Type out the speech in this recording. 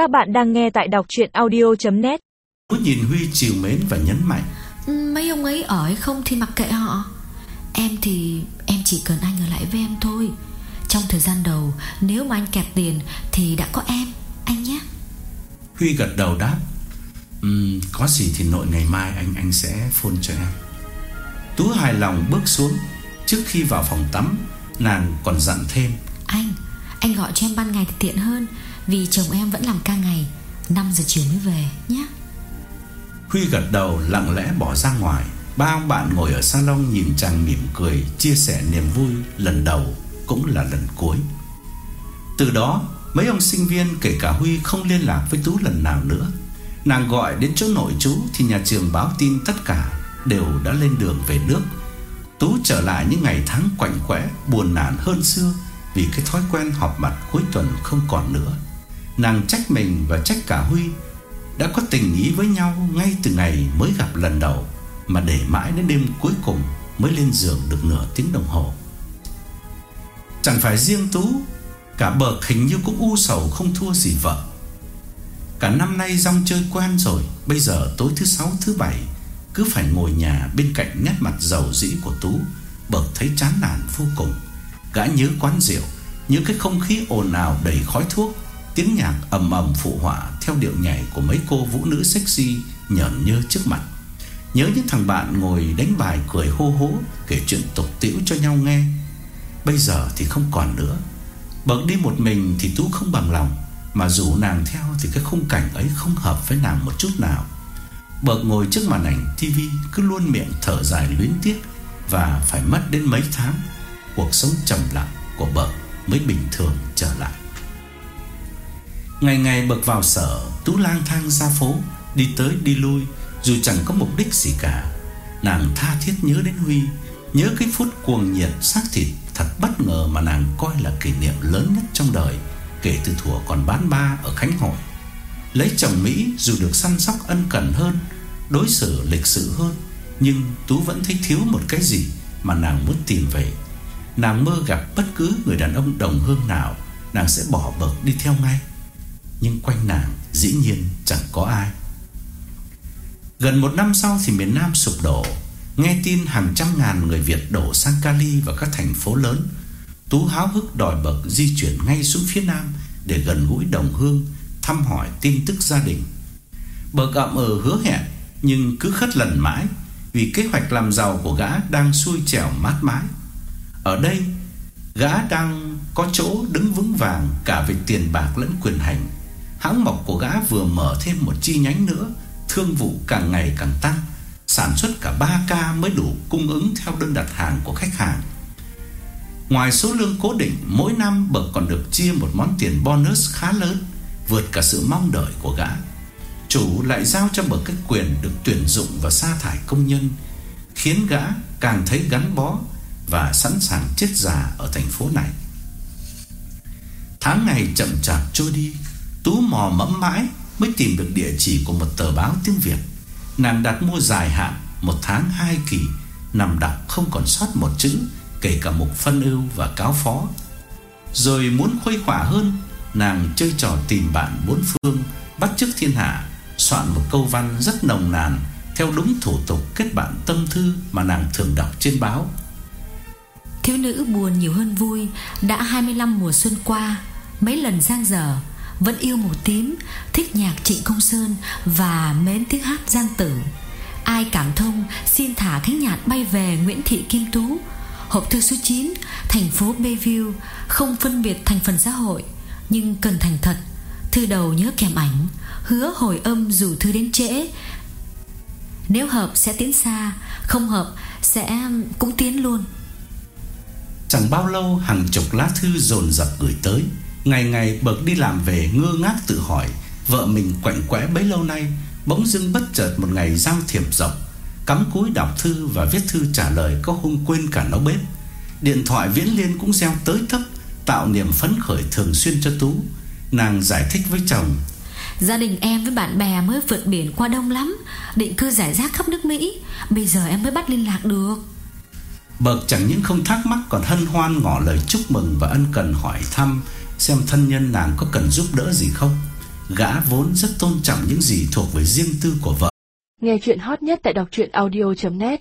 Các bạn đang nghe tại đọc chuyện audio.net Tú nhìn Huy chiều mến và nhấn mạnh. Mấy ông ấy ở hay không thì mặc kệ họ. Em thì em chỉ cần anh ở lại với em thôi. Trong thời gian đầu Nếu mà anh kẹt tiền Thì đã có em Anh nhé. Huy gật đầu đáp. Um, Có gì thì nội ngày mai anh anh sẽ phone cho em. Tú hài lòng bước xuống. Trước khi vào phòng tắm Nàng còn dặn thêm. Anh Anh gọi cho em ban ngày thì tiện hơn vì chồng em vẫn làm ca ngày 5 giờ chiều mới về nhé. Huy gật đầu, lặng lẽ bỏ ra ngoài. Ba ông bạn ngồi ở salon nhìn chàng mỉm cười, Chia sẻ niềm vui. Lần đầu Cũng là lần cuối. Từ đó, mấy ông sinh viên, kể cả Huy không liên lạc với Tú lần nào nữa. Nàng gọi đến chỗ nội chú Thì nhà trường báo tin tất cả Đều đã lên đường về nước. Tú trở lại những ngày tháng quạnh quẽ, Buồn nản hơn xưa Vì cái thói quen họp mặt cuối tuần không còn nữa. Nàng trách mình và trách cả Huy Đã có tình ý với nhau Ngay từ ngày mới gặp lần đầu, Mà để mãi đến đêm cuối cùng Mới lên giường được nửa tiếng đồng hồ. Chẳng phải riêng Tú, Cả bậc hình như cũng u sầu Không thua gì vợ. Cả năm nay rong chơi quen rồi, Bây giờ tối thứ sáu, thứ bảy, Cứ phải ngồi nhà bên cạnh nét mặt giàu dĩ của Tú, Bậc thấy chán nản vô cùng, Gã nhớ quán rượu, Nhớ cái không khí ồn ào đầy khói thuốc. Tiếng nhạc ầm ầm phụ họa Theo điệu nhảy của mấy cô vũ nữ sexy Nhởn nhơ trước mặt. Nhớ những thằng bạn ngồi đánh bài cười hô hố Kể chuyện tục tĩu cho nhau nghe. Bây giờ thì không còn nữa. Bậc đi một mình thì Tú không bằng lòng, Mà rủ nàng theo thì cái khung cảnh ấy không hợp với nàng một chút nào. Bậc ngồi trước màn ảnh tivi Cứ luôn miệng thở dài luyến tiếc Và phải mất đến mấy tháng, Cuộc sống trầm lặng của bậc Mới bình thường trở lại. Ngày ngày bậc vào sở, Tú lang thang ra phố, Đi tới đi lui, Dù chẳng có mục đích gì cả. Nàng tha thiết nhớ đến Huy, Nhớ cái phút cuồng nhiệt xác thịt Thật bất ngờ mà nàng coi là kỷ niệm lớn nhất trong đời, Kể từ thuở còn bán ba ở Khánh Hội. Lấy chồng Mỹ dù được săn sóc ân cần hơn, Đối xử lịch sự hơn, Nhưng Tú vẫn thấy thiếu một cái gì Mà nàng muốn tìm về. Nàng mơ gặp bất cứ người đàn ông đồng hương nào, Nàng sẽ bỏ bậc đi theo ngay. Nhưng quanh nàng dĩ nhiên chẳng có ai. Gần một năm sau thì miền Nam sụp đổ. Nghe tin hàng trăm ngàn người Việt đổ sang Cali và các thành phố lớn, Tú háo hức đòi bậc di chuyển ngay xuống phía Nam Để gần gũi đồng hương, Thăm hỏi tin tức gia đình. Bậc ậm ở hứa hẹn, Nhưng cứ khất lần mãi Vì kế hoạch làm giàu của gã đang xuôi trèo mát mái Ở đây, Gã đang có chỗ đứng vững vàng Cả về tiền bạc lẫn quyền hành. Hãng mộc của gã vừa mở thêm một chi nhánh nữa, Thương vụ càng ngày càng tăng, Sản xuất cả 3 ca mới đủ cung ứng theo đơn đặt hàng của khách hàng. Ngoài số lương cố định, Mỗi năm bậc còn được chia một món tiền bonus khá lớn, Vượt cả sự mong đợi của gã. Chủ lại giao cho bậc cái quyền Được tuyển dụng và sa thải công nhân, Khiến gã càng thấy gắn bó Và sẵn sàng chết già Ở thành phố này. Tháng ngày chậm chạp trôi đi Tú mò mẫm mãi Mới tìm được địa chỉ của một tờ báo tiếng Việt. Nàng đặt mua dài hạn Một tháng hai kỳ, Nằm đọc không còn sót một chữ, Kể cả mục phân ưu và cáo phó. Rồi muốn khuây khỏa hơn, Nàng chơi trò tìm bạn bốn phương, Bắt chước thiên hạ, Soạn một câu văn rất nồng nàn, Theo đúng thủ tục kết bạn tâm thư Mà nàng thường đọc trên báo. Thiếu nữ buồn nhiều hơn vui, Đã 25 mùa xuân qua, Mấy lần giang dở vẫn yêu màu tím, Thích nhạc Trịnh Công Sơn Và mến tiếng hát Giang Tử. Ai cảm thông, xin thả cánh nhạt bay về Nguyễn Thị Kim Tú. Hộp thư số 9 Thành phố Bayview, Không phân biệt thành phần xã hội, Nhưng cần thành thật. Thư đầu nhớ kèm ảnh, Hứa hồi âm dù thư đến trễ. Nếu hợp sẽ tiến xa, Không hợp sẽ, cũng tiến luôn. Chẳng bao lâu, hàng chục lá thư dồn dập gửi tới. Ngày ngày bậc đi làm về ngơ ngác tự hỏi Vợ mình quạnh quẽ bấy lâu nay Bỗng dưng bất chợt một ngày giao thiệp rộng Cắm cúi đọc thư và viết thư trả lời Có hôm quên cả nấu bếp. Điện thoại viễn liên cũng gieo tới thấp Tạo niềm phấn khởi thường xuyên cho Tú. Nàng giải thích với chồng. Gia đình em với bạn bè mới vượt biển qua đông lắm Định cư giải rác khắp nước Mỹ Bây giờ em mới bắt liên lạc được. Bậc chẳng những không thắc mắc Còn hân hoan ngỏ lời chúc mừng Và ân cần hỏi thăm Xem thân nhân nàng có cần giúp đỡ gì không gã vốn rất tôn trọng những gì thuộc về riêng tư của vợ. Nghe chuyện hot nhất tại đọc audio net